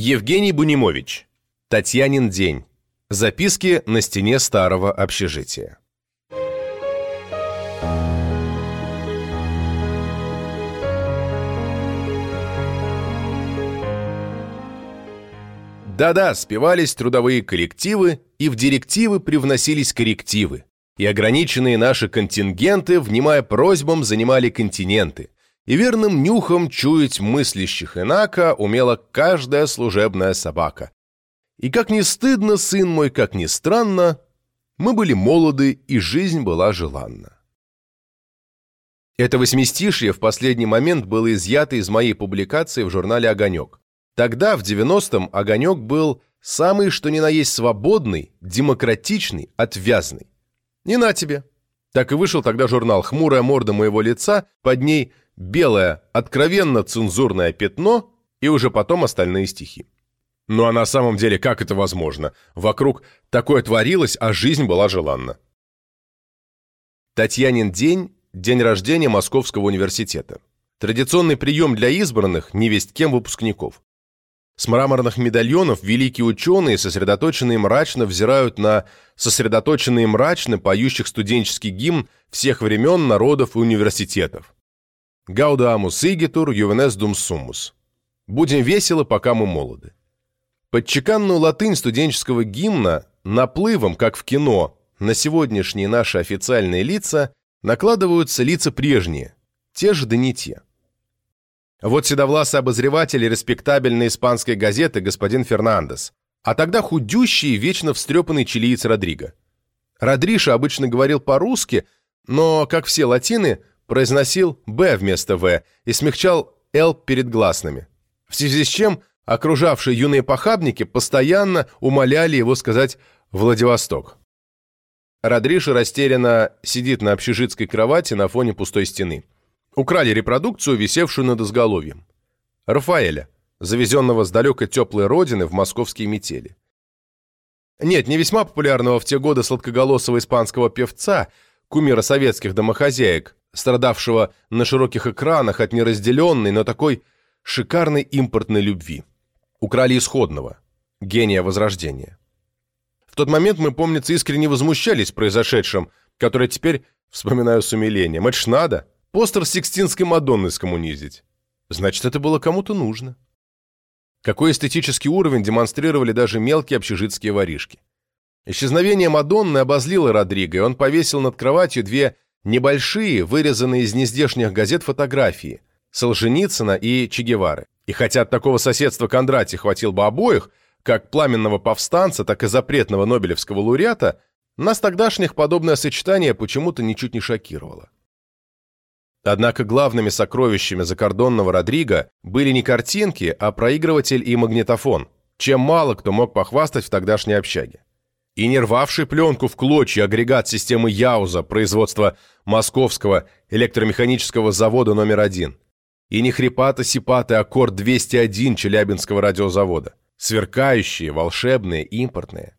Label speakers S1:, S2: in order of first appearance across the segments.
S1: Евгений Бунимович. Татьянин день. Записки на стене старого общежития. Да-да, спевались трудовые коллективы, и в директивы привносились коррективы. И ограниченные наши контингенты, внимая просьбам, занимали континенты. И верным нюхом чуять мыслящих инако умела каждая служебная собака. И как ни стыдно, сын мой, как ни странно, мы были молоды, и жизнь была желанна. Это восьмистишье в последний момент было изъято из моей публикации в журнале «Огонек». Тогда, в 90-м, «Огонек» был самый что ни на есть свободный, демократичный, отвязный. И на тебе. Так и вышел тогда журнал «Хмурая морда моего лица», под ней белое, откровенно цензурное пятно и уже потом остальные стихи. Ну а на самом деле как это возможно? Вокруг такое творилось, а жизнь была желанна. Татьянин день – день рождения Московского университета. Традиционный прием для избранных, невесть кем выпускников. С мраморных медальонов великие ученые, сосредоточенные мрачно, взирают на сосредоточенные мрачно поющих студенческий гимн всех времен, народов и университетов. Гаудамус игитур ювенес дум суммус. Будем веселы, пока мы молоды. Под чеканную латынь студенческого гимна наплывом, как в кино, на сегодняшние наши официальные лица накладываются лица прежние, те же да не те. Вот седовласый обозреватель респектабельной испанской газеты господин Фернандес, а тогда худющий и вечно встрепанный чилиец Родриго. Родриша обычно говорил по-русски, но, как все латины, произносил «Б» вместо «В» и смягчал «Л» перед гласными. В связи с чем окружавшие юные похабники постоянно умоляли его сказать «Владивосток». Родриша растерянно сидит на общежитской кровати на фоне пустой стены. Украли репродукцию, висевшую над изголовьем. Рафаэля, завезенного с далекой теплой родины в московские метели. Нет, не весьма популярного в те годы сладкоголосого испанского певца, кумира советских домохозяек, страдавшего на широких экранах от неразделенной, но такой шикарной импортной любви. Украли исходного, гения Возрождения. В тот момент мы, помнится, искренне возмущались произошедшим, которое теперь вспоминаю с умилением. Это ж надо! Постер Сикстинской Мадонны скоммунизить. Значит, это было кому-то нужно. Какой эстетический уровень демонстрировали даже мелкие общежитские воришки. Исчезновение Мадонны обозлило Родриго, и он повесил над кроватью две небольшие, вырезанные из нездешних газет фотографии Солженицына и Че Гевары. И хотя от такого соседства Кондрати хватил бы обоих, как пламенного повстанца, так и запретного нобелевского лауреата, нас тогдашних подобное сочетание почему-то ничуть не шокировало. Однако главными сокровищами закордонного Родриго были не картинки, а проигрыватель и магнитофон, чем мало кто мог похвастать в тогдашней общаге. И не рвавший пленку в клочья агрегат системы Яуза производства Московского электромеханического завода номер один. И не хрипато-сипатый аккорд 201 Челябинского радиозавода. Сверкающие, волшебные, импортные.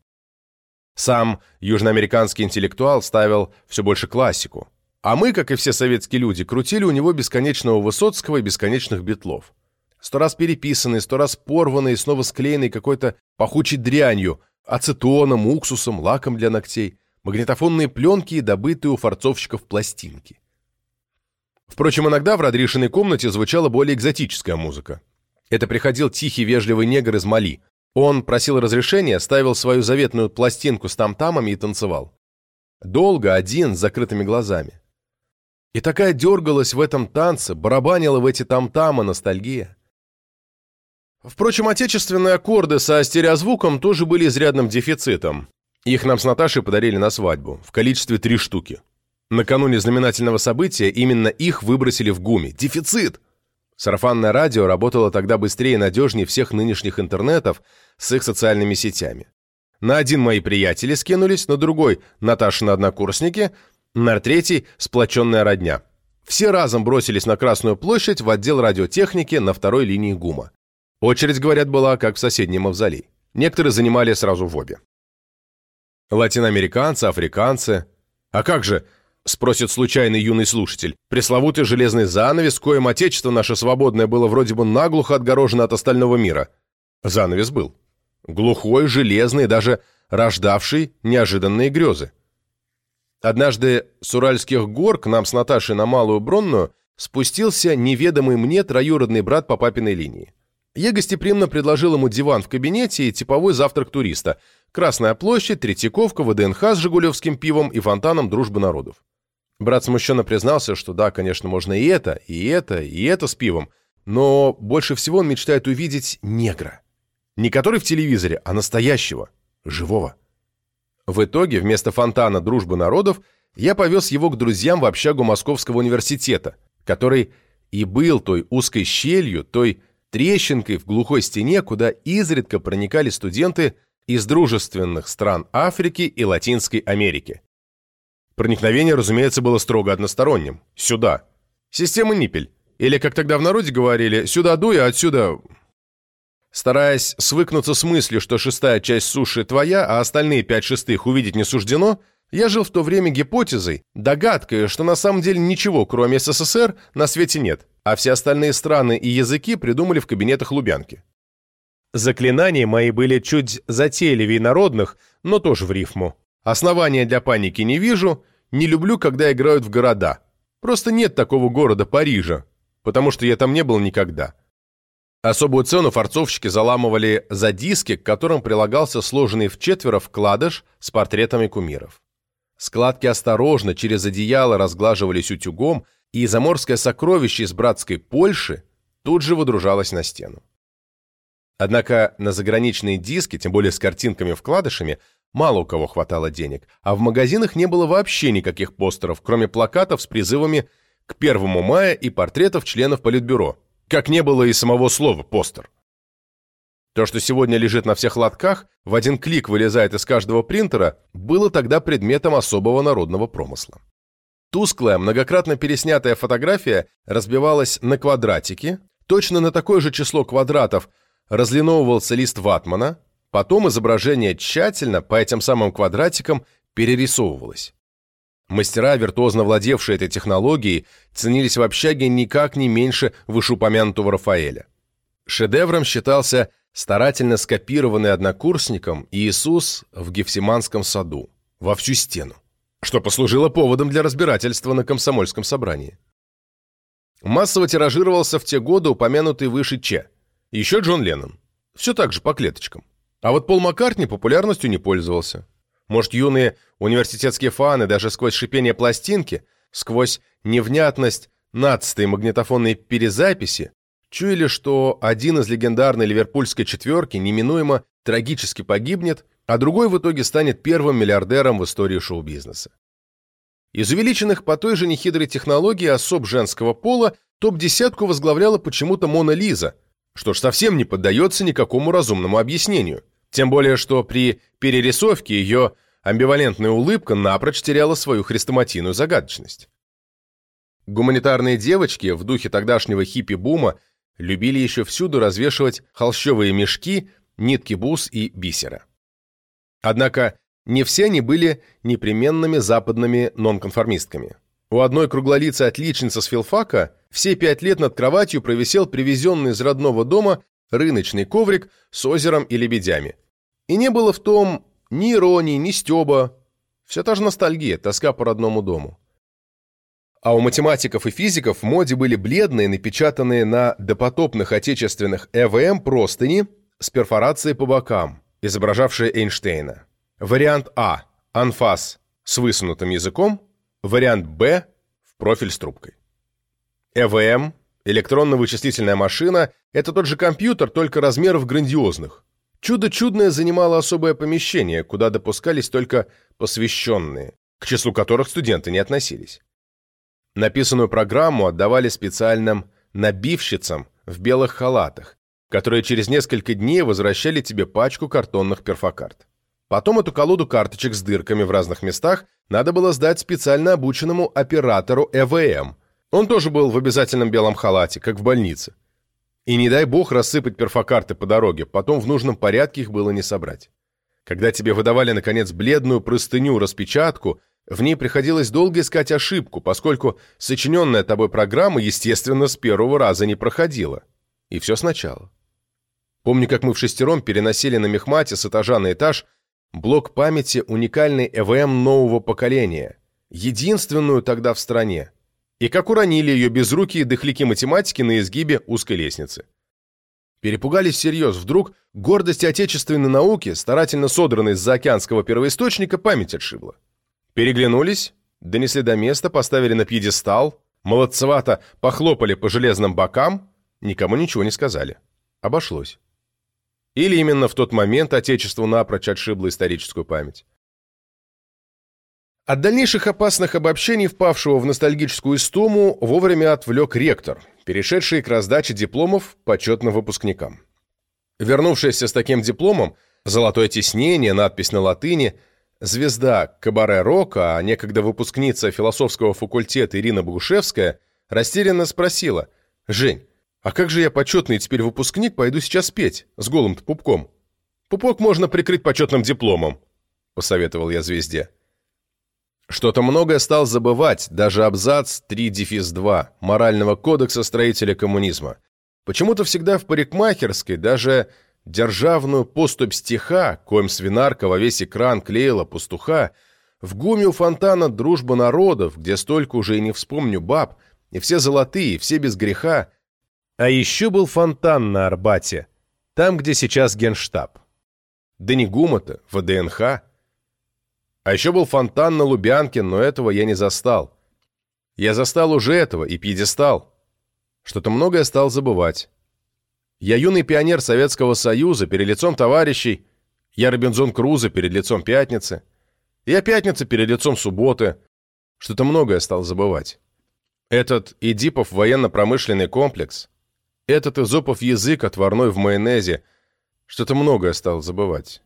S1: Сам южноамериканский интеллектуал ставил все больше классику – а мы, как и все советские люди, крутили у него бесконечного Высоцкого и бесконечных битлов. Сто раз переписанный, сто раз порванный и снова склеенный какой-то пахучей дрянью, ацетоном, уксусом, лаком для ногтей, магнитофонные пленки и добытые у форцовщиков пластинки. Впрочем, иногда в Родришиной комнате звучала более экзотическая музыка. Это приходил тихий вежливый негр из Мали. Он просил разрешения, ставил свою заветную пластинку с там-тамами и танцевал. Долго, один, с закрытыми глазами. И такая дергалась в этом танце, барабанила в эти там-тамы ностальгия. Впрочем, отечественные аккорды со стереозвуком тоже были изрядным дефицитом. Их нам с Наташей подарили на свадьбу, в количестве три штуки. Накануне знаменательного события именно их выбросили в ГУМе. Дефицит! Сарафанное радио работало тогда быстрее и надежнее всех нынешних интернетов с их социальными сетями. На один мои приятели скинулись, на другой – Наташины однокурсники – на третий – сплоченная родня. Все разом бросились на Красную площадь в отдел радиотехники на второй линии ГУМа. Очередь, говорят, была как в соседнем мавзолей. Некоторые занимали сразу в обе. Латиноамериканцы, африканцы. А как же, спросит случайный юный слушатель, пресловутый железный занавес, коим отечество наше свободное было вроде бы наглухо отгорожено от остального мира. Занавес был. Глухой, железный, даже рождавший неожиданные грезы. Однажды с Уральских гор к нам с Наташей на Малую Бронную спустился неведомый мне троюродный брат по папиной линии. Я гостеприимно предложил ему диван в кабинете и типовой завтрак туриста. Красная площадь, Третьяковка, ВДНХ с жигулевским пивом и фонтаном дружбы народов. Брат смущенно признался, что да, конечно, можно и это, и это, и это с пивом, но больше всего он мечтает увидеть негра. Не который в телевизоре, а настоящего, живого. В итоге вместо фонтана дружбы народов я повез его к друзьям в общагу Московского университета, который и был той узкой щелью, той трещинкой в глухой стене, куда изредка проникали студенты из дружественных стран Африки и Латинской Америки. Проникновение, разумеется, было строго односторонним. Сюда. Система Ниппель. Или, как тогда в народе говорили, сюда дуй, а отсюда... Стараясь свыкнуться с мыслью, что шестая часть суши твоя, а остальные пять шестых увидеть не суждено, я жил в то время гипотезой, догадкой, что на самом деле ничего, кроме СССР, на свете нет, а все остальные страны и языки придумали в кабинетах Лубянки. Заклинания мои были чуть затейливее народных, но тоже в рифму. Основания для паники не вижу, не люблю, когда играют в города. Просто нет такого города Парижа, потому что я там не был никогда. Особую цену форцовщики заламывали за диски, к которым прилагался сложенный в четверо вкладыш с портретами кумиров. Складки осторожно через одеяло разглаживались утюгом, и заморское сокровище из братской Польши тут же выдружалось на стену. Однако на заграничные диски, тем более с картинками-вкладышами, мало у кого хватало денег, а в магазинах не было вообще никаких постеров, кроме плакатов с призывами к 1 мая и портретов членов Политбюро, как не было и самого слова «постер». То, что сегодня лежит на всех лотках, в один клик вылезает из каждого принтера, было тогда предметом особого народного промысла. Тусклая, многократно переснятая фотография разбивалась на квадратики, точно на такое же число квадратов разлиновывался лист ватмана, потом изображение тщательно по этим самым квадратикам перерисовывалось. Мастера, виртуозно владевшие этой технологией, ценились в общаге никак не меньше вышеупомянутого Рафаэля. Шедевром считался старательно скопированный однокурсником Иисус в Гефсиманском саду, во всю стену, что послужило поводом для разбирательства на комсомольском собрании. Массово тиражировался в те годы упомянутый выше Че, еще Джон Леннон, все так же по клеточкам. А вот Пол Маккартни популярностью не пользовался. Может, юные университетские фаны даже сквозь шипение пластинки, сквозь невнятность нацатой магнитофонной перезаписи чуяли, что один из легендарной ливерпульской четверки неминуемо трагически погибнет, а другой в итоге станет первым миллиардером в истории шоу-бизнеса. Из увеличенных по той же нехитрой технологии особ женского пола топ-десятку возглавляла почему-то Мона Лиза, что ж совсем не поддается никакому разумному объяснению. Тем более, что при перерисовке ее амбивалентная улыбка напрочь теряла свою хрестоматийную загадочность. Гуманитарные девочки в духе тогдашнего хиппи-бума любили еще всюду развешивать холщовые мешки, нитки бус и бисера. Однако не все они были непременными западными нонконформистками. У одной круглолицей отличницы с филфака все пять лет над кроватью провисел привезенный из родного дома рыночный коврик с озером и лебедями. И не было в том ни иронии, ни стеба. Все та же ностальгия, тоска по родному дому. А у математиков и физиков в моде были бледные, напечатанные на допотопных отечественных ЭВМ простыни с перфорацией по бокам, изображавшие Эйнштейна. Вариант А – анфас с высунутым языком, вариант Б – в профиль с трубкой. ЭВМ, электронно-вычислительная машина – это тот же компьютер, только размеров грандиозных. Чудо чудное занимало особое помещение, куда допускались только посвященные, к числу которых студенты не относились. Написанную программу отдавали специальным набивщицам в белых халатах, которые через несколько дней возвращали тебе пачку картонных перфокарт. Потом эту колоду карточек с дырками в разных местах надо было сдать специально обученному оператору ЭВМ. Он тоже был в обязательном белом халате, как в больнице. И не дай бог рассыпать перфокарты по дороге, потом в нужном порядке их было не собрать. Когда тебе выдавали, наконец, бледную простыню-распечатку, в ней приходилось долго искать ошибку, поскольку сочиненная тобой программа, естественно, с первого раза не проходила. И все сначала. Помню, как мы в шестером переносили на мехмате с этажа на этаж блок памяти уникальный ЭВМ нового поколения, единственную тогда в стране, и как уронили ее безрукие дыхляки математики на изгибе узкой лестницы. Перепугались всерьез, вдруг гордости отечественной науки, старательно содранной с заокеанского первоисточника, память отшибла. Переглянулись, донесли до места, поставили на пьедестал, молодцевато похлопали по железным бокам, никому ничего не сказали. Обошлось. Или именно в тот момент Отечество напрочь отшибло историческую память. От дальнейших опасных обобщений, впавшего в ностальгическую истому, вовремя отвлек ректор, перешедший к раздаче дипломов почетным выпускникам. Вернувшаяся с таким дипломом, золотое тиснение, надпись на латыни, звезда кабаре рока, а некогда выпускница философского факультета Ирина Богушевская, растерянно спросила, «Жень, а как же я почетный теперь выпускник пойду сейчас петь с голым-то пупком? Пупок можно прикрыть почетным дипломом», — посоветовал я звезде. Что-то многое стал забывать, даже абзац 3 дефис 2 Морального кодекса строителя коммунизма. Почему-то всегда в парикмахерской даже державную поступь стиха, коим свинарка во весь экран клеила пастуха, в гуме у фонтана «Дружба народов», где столько уже и не вспомню баб, и все золотые, и все без греха. А еще был фонтан на Арбате, там, где сейчас генштаб. Да не гума-то, ВДНХ. А еще был фонтан на Лубянке, но этого я не застал. Я застал уже этого и пьедестал. Что-то многое стал забывать. Я юный пионер Советского Союза перед лицом товарищей, я Робинзон Крузо перед лицом пятницы, я пятница перед лицом субботы. Что-то многое стал забывать. Этот Эдипов военно-промышленный комплекс, этот Изопов язык, отварной в майонезе, что-то многое стал забывать.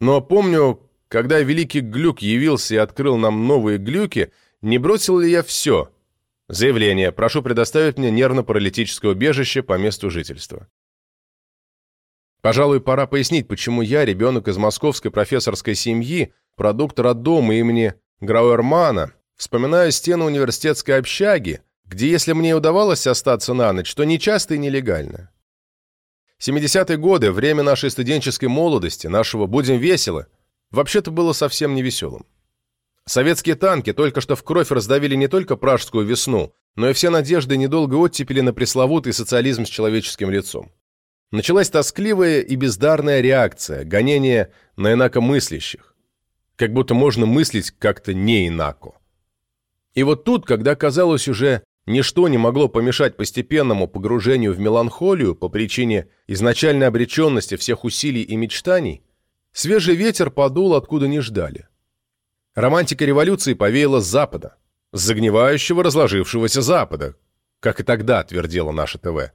S1: Но помню, когда великий глюк явился и открыл нам новые глюки, не бросил ли я все? Заявление. Прошу предоставить мне нервно-паралитическое убежище по месту жительства. Пожалуй, пора пояснить, почему я, ребенок из московской профессорской семьи, продукт роддома имени Грауэрмана, вспоминаю стены университетской общаги, где, если мне удавалось остаться на ночь, то нечасто и нелегально. 70-е годы, время нашей студенческой молодости, нашего «будем весело», вообще-то было совсем не веселым. Советские танки только что в кровь раздавили не только пражскую весну, но и все надежды недолго оттепели на пресловутый социализм с человеческим лицом. Началась тоскливая и бездарная реакция, гонение на инакомыслящих. Как будто можно мыслить как-то не инако. И вот тут, когда казалось уже ничто не могло помешать постепенному погружению в меланхолию по причине изначальной обреченности всех усилий и мечтаний, Свежий ветер подул, откуда не ждали. Романтика революции повеяла с запада, с загнивающего разложившегося запада, как и тогда твердило наше ТВ.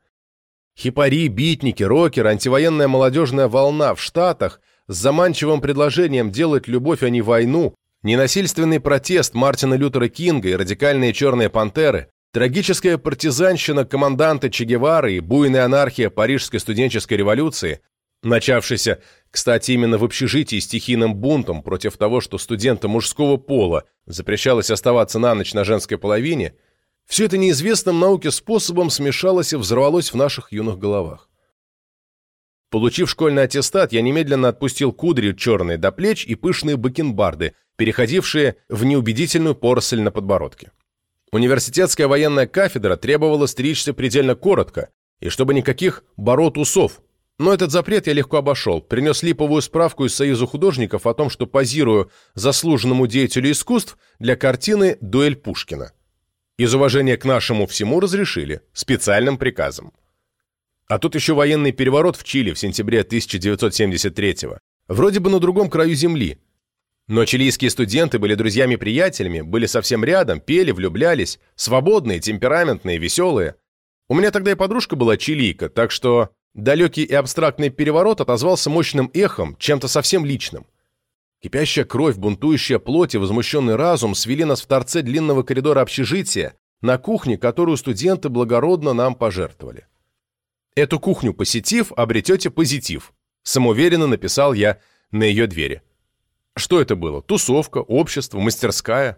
S1: Хипари, битники, рокеры, антивоенная молодежная волна в Штатах с заманчивым предложением делать любовь, а не войну, ненасильственный протест Мартина Лютера Кинга и радикальные черные пантеры, трагическая партизанщина команданта Че Гевары и буйная анархия Парижской студенческой революции, начавшейся кстати, именно в общежитии стихийным бунтом против того, что студентам мужского пола запрещалось оставаться на ночь на женской половине, все это неизвестным науке способом смешалось и взорвалось в наших юных головах. Получив школьный аттестат, я немедленно отпустил кудри черные до плеч и пышные бакенбарды, переходившие в неубедительную поросль на подбородке. Университетская военная кафедра требовала стричься предельно коротко, и чтобы никаких бород усов, но этот запрет я легко обошел, принес липовую справку из Союза художников о том, что позирую заслуженному деятелю искусств для картины «Дуэль Пушкина». Из уважения к нашему всему разрешили, специальным приказом. А тут еще военный переворот в Чили в сентябре 1973-го. Вроде бы на другом краю земли. Но чилийские студенты были друзьями-приятелями, были совсем рядом, пели, влюблялись, свободные, темпераментные, веселые. У меня тогда и подружка была чилийка, так что Далекий и абстрактный переворот отозвался мощным эхом, чем-то совсем личным. Кипящая кровь, бунтующая плоть и возмущенный разум свели нас в торце длинного коридора общежития, на кухне, которую студенты благородно нам пожертвовали. «Эту кухню посетив, обретете позитив», самоуверенно написал я на ее двери. Что это было? Тусовка, общество, мастерская?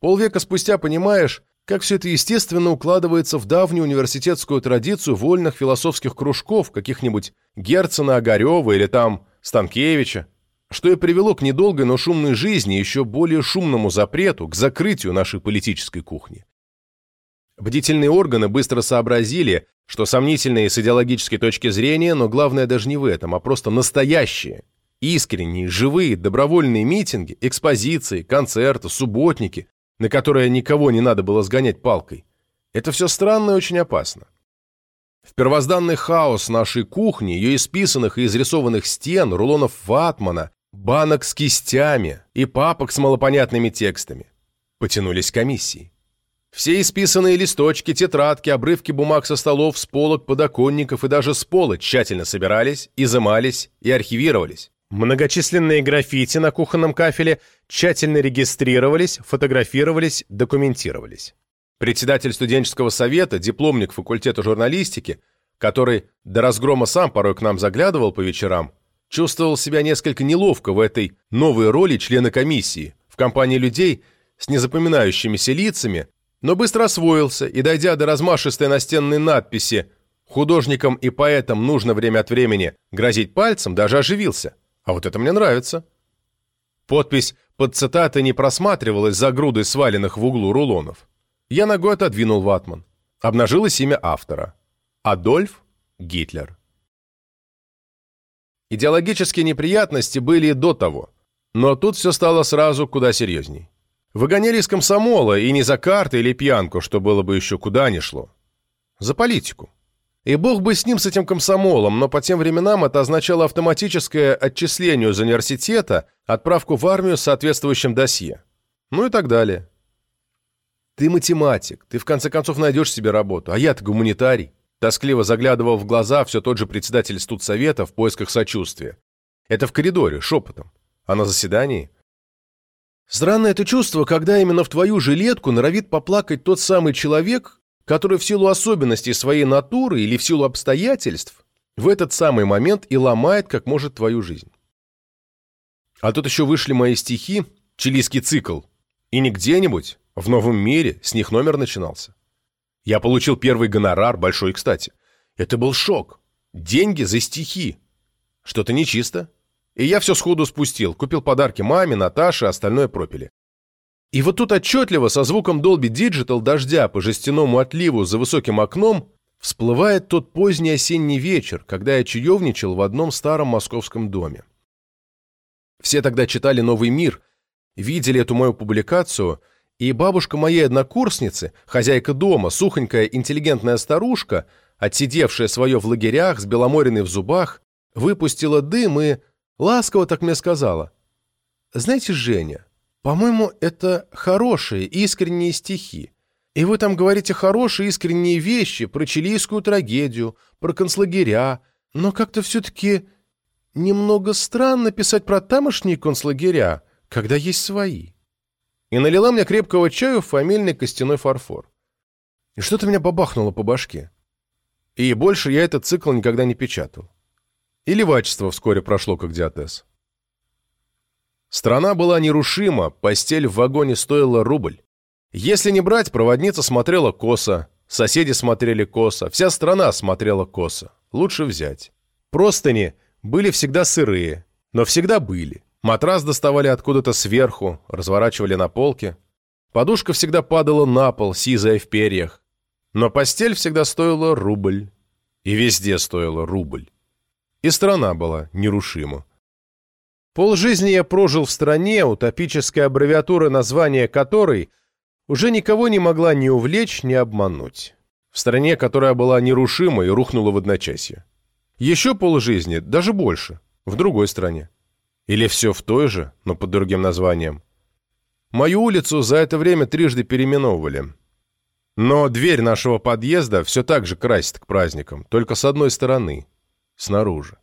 S1: Полвека спустя понимаешь, как все это естественно укладывается в давнюю университетскую традицию вольных философских кружков каких-нибудь Герцена, Огарева или там Станкевича, что и привело к недолгой, но шумной жизни, еще более шумному запрету, к закрытию нашей политической кухни. Бдительные органы быстро сообразили, что сомнительные с идеологической точки зрения, но главное даже не в этом, а просто настоящие, искренние, живые, добровольные митинги, экспозиции, концерты, субботники, на которые никого не надо было сгонять палкой. Это все странно и очень опасно. В первозданный хаос нашей кухни, ее исписанных и изрисованных стен, рулонов ватмана, банок с кистями и папок с малопонятными текстами потянулись комиссии. Все исписанные листочки, тетрадки, обрывки бумаг со столов, с полок, подоконников и даже с пола тщательно собирались, изымались и архивировались. Многочисленные граффити на кухонном кафеле тщательно регистрировались, фотографировались, документировались. Председатель студенческого совета, дипломник факультета журналистики, который до разгрома сам порой к нам заглядывал по вечерам, чувствовал себя несколько неловко в этой новой роли члена комиссии, в компании людей с незапоминающимися лицами, но быстро освоился и, дойдя до размашистой настенной надписи «Художникам и поэтам нужно время от времени грозить пальцем», даже оживился. А вот это мне нравится. Подпись под цитатой не просматривалась за грудой сваленных в углу рулонов. Я ногой отодвинул ватман. Обнажилось имя автора. Адольф Гитлер. Идеологические неприятности были и до того, но тут все стало сразу куда серьезней. Выгоняли из комсомола, и не за карты или пьянку, что было бы еще куда ни шло. За политику. И бог бы с ним, с этим комсомолом, но по тем временам это означало автоматическое отчисление из университета, отправку в армию с соответствующим досье. Ну и так далее. Ты математик, ты в конце концов найдешь себе работу, а я-то гуманитарий. Тоскливо заглядывал в глаза все тот же председатель студсовета в поисках сочувствия. Это в коридоре, шепотом. А на заседании Странное это чувство, когда именно в твою жилетку норовит поплакать тот самый человек, который в силу особенностей своей натуры или в силу обстоятельств в этот самый момент и ломает как может твою жизнь. А тут еще вышли мои стихи, чилийский цикл, и не где-нибудь, в новом мире, с них номер начинался. Я получил первый гонорар, большой, кстати. Это был шок. Деньги за стихи. Что-то нечисто. И я все сходу спустил, купил подарки маме, Наташе, остальное пропили. И вот тут отчетливо, со звуком Dolby Digital дождя по жестяному отливу за высоким окном, всплывает тот поздний осенний вечер, когда я чаевничал в одном старом московском доме. Все тогда читали «Новый мир», видели эту мою публикацию, и бабушка моей однокурсницы, хозяйка дома, сухонькая интеллигентная старушка, отсидевшая свое в лагерях с беломориной в зубах, выпустила дым и Ласково так мне сказала. «Знаете, Женя, по-моему, это хорошие, искренние стихи. И вы там говорите хорошие, искренние вещи про чилийскую трагедию, про концлагеря, но как-то все-таки немного странно писать про тамошние концлагеря, когда есть свои». И налила мне крепкого чаю в фамильный костяной фарфор. И что-то меня бабахнуло по башке. И больше я этот цикл никогда не печатал. И левачество вскоре прошло как диатез. Страна была нерушима, постель в вагоне стоила рубль. Если не брать, проводница смотрела косо, соседи смотрели косо, вся страна смотрела косо. Лучше взять. Простыни были всегда сырые, но всегда были. Матрас доставали откуда-то сверху, разворачивали на полке. Подушка всегда падала на пол, сизая в перьях. Но постель всегда стоила рубль. И везде стоила рубль и страна была нерушима. Полжизни я прожил в стране, утопическая аббревиатура названия которой уже никого не могла ни увлечь, ни обмануть. В стране, которая была нерушима и рухнула в одночасье. Еще полжизни, даже больше, в другой стране. Или все в той же, но под другим названием. Мою улицу за это время трижды переименовывали. Но дверь нашего подъезда все так же красит к праздникам, только с одной стороны снаружи.